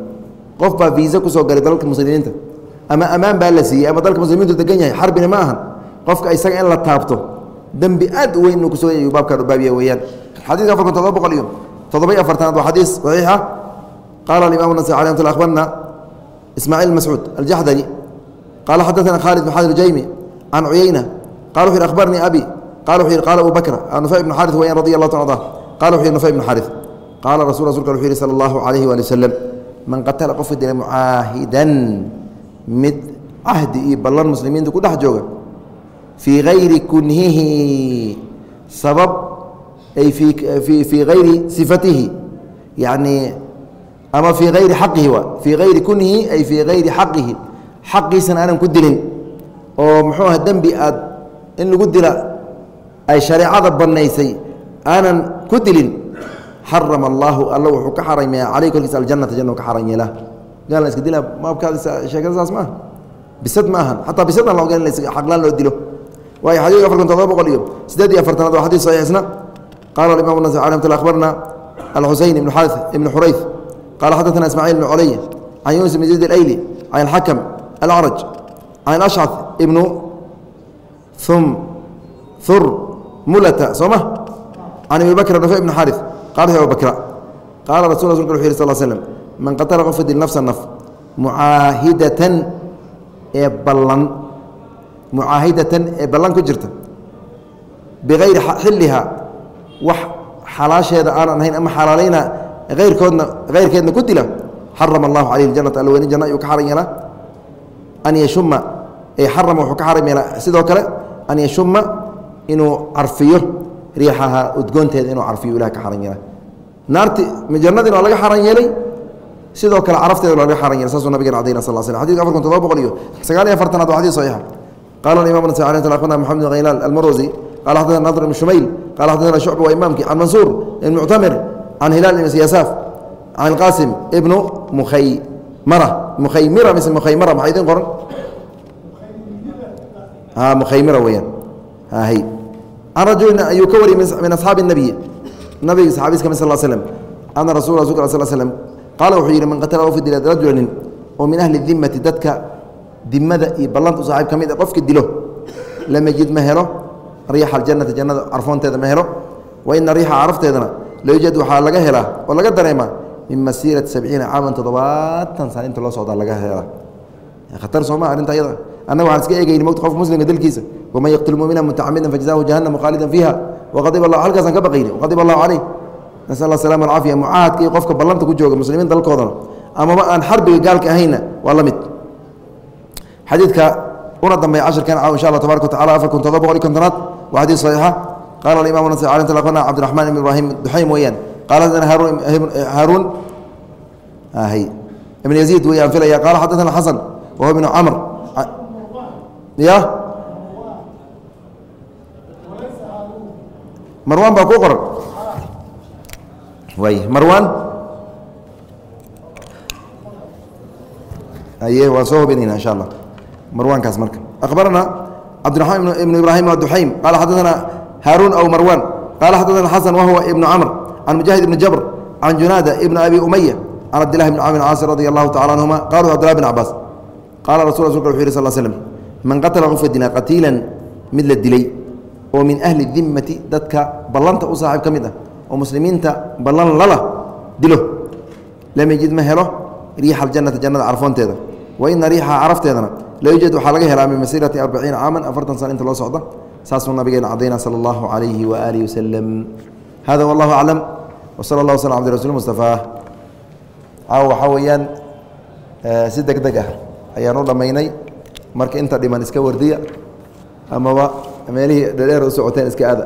qof baa viisa ku soo galay dalka muslimiinta ama ammaan baa la siiyey ama dalka muslimiintu degan yahay xarbina ma ahan. Qofka isaga in la taabto dembi aad u weyn inuu kusugan ayuu baabkan u baabiya weeyaan. Xadiidka afar kun todoba boqol iyo toddoba iyo afartanaad waa xadiis saxiixa qaala alimaam nasai alay mt akhbarna ismaaciil mascuud aljaxdari qaala xadaثana khaalid bn xadir jaymi can cuyeyna qala wuxu yhi akhbarnii abi qala wuxu yhi qala abu bakra nufay ibnu xaris weyan radi allah ta arda qala yhi nufay ibnu xaris qaala rasul rasulka wuxu yihi sala allahu calayhi waali wasalam man qatala qofka dila mucaahidan mid cahdi iyo ballan muslimiinta ku dhex jooga fii gayri kunhihi sabab ay fii gayri sifatihi yacni ama fii gayri xaqihi fii gayri kunhihi ay fii gayri xaqihi xaqiisana aanan ku dilin oo muxuu aha dembi aad in lagu dila ay shareecada bannaysay aanan ku dilin xarama allaahu alla wuxuu ka xaramaya caleyh korkiisa aljanata janna ka xaram yeela gaal iska dila sheekada saas maaha? Bisad ma xataa bisadaan la ogan xaqlaan loo dilo. Waayo xadiidka afar kun todoba boqol iyo siddeed iyo afartanaad waa xadiis saxiix isna qala alimam nas alay mt akhbarna alxuseyn ibnu xaari ibnu xurayf qala xadaثna ismaaciil ibnu coley can yunus ibn zayd alayli can alxakam alacraj can ashcad ibnu um hur mulata soo ma can abi bakr nufay ibn xaari qala abu bakra qaala rasul rasulka wuxu yih sal slm man qatala qofa dil nafsa naf mucaahidatan ee ballan mucaahidatan ee ballan ku jirta bikayri xiliha wax xalaasheeda aanan ahayn ama xalaalayna ayrkoodna ayrkeedna ku dila xarama allahu calayh janata alweyne janna ayuu ka xaram yeelaa an yashuma xarama wuxuu ka xaram yeelaa sidoo kale an yashuma inuu carfiyo riixaha udgoonteeda inuu carfiyo ilah ka xaran yeela naarti jannadina waa laga xaran yeelay sidoo kale carafteeda waa laga xaran yeelay saasuu nabigen cadayna sal sl xadidka afar kun todoba boqol iyo sagaal iyo afartanaad waa xadis saxiixa qala imam nas alay sl akhbarna maxamed bin haylaal almarwasi qala xadana nadr ibn shumayl qala xadana shucba waa imaamki can mansuur ibn muctamir can hilaal ibn siyasaaf can qaasim ibnu mukhaymara mukhaymira mise mukhaymara maxaa idin qoran? Mukhaymira weyaan hay can rajulin ayuu ka wariyey min asxaabi الnabiy nabiga saxaabiis kami sal slm ana rasul rasulka sl slm qaala wuxuu yidhi man qatala u dila rajula oo min ahli dimati dadka dimada iyo ballanta u saaxiib ka mid a qofka dilo lam ma helo. Riixa aljanati jannada carfoonteeda ma helo. Wa ina riixa carafteedana layujad waxaa laga helaa oo laga dareemaa min masiirati sabciina caaman toddobaatan sana inta loo socdaa laga helaa khatar sooma arrinta ayada annaga waxaan iska eegayni mogta qofka muslimka dalkiisa. Waman yaqtul mumina mutacamidan fajzaahu jahannama khaalidan fiiha. Waqadib allah halkaasaan ka baqayni waqadib allahu caleyh nasal allah salama alcaafiya. Mucaahadka iyo qofka ballanta ku jooga muslimiin dalkoodana amaba aan xarbiga gaalka ahayna waa la mid. Xadiidka una dambeeya cashirkan caaw insha allah tabaraka watacala afar kun todoba boqol iyo kontonaad. Waa xadiid saxiixa. Qaala alimam nas alin talaqana cabdiraxmaan ibn ibraahim duxaym weeyaan hy ibn yaziid weyaan filaya qaala xadana xasan wahuwa ibnu camr ya marwan baa ku qoran way marwan aye waan soo hubinayna insha allah marwaankaas marka akhbarana cabdiraxmaan ibnu ibraahim duxaym qaala xadana haaruun aw marwan qaala xadana xasan wahuwa ibnu camr can mujaahid ibni jabr can junaada ibni abi umaya can cabdillahi bn camr caasi radi allahu tacala anhuma qalu cabdillahi bn cabaas qaala rasul rasulka wuxu yih sal slm man qatala qofka dila qatiilan mid la dilay oo min ahli dimmati dadka ballanta u saaxiib ka mid ah oo muslimiinta ballan lala dilo lam yajid ma helo riixa aljannati jannada carfoonteeda wa ina riixaha carafteedana la yujad waxaa laga helaa min masiirati arbaciina caaman afartan sana inta loo socda saasuu nabigeena cadayna sala allahu calayhi waaalihi wasalam hada wallahu aclam wsala allah waslam abdi rasul mustafaa caawa waxaa weeyaan si deg ah ayaan u dhammaynay marka inta dhiman iska wardiya amaba meelihii dhadheer u socoteen iska aada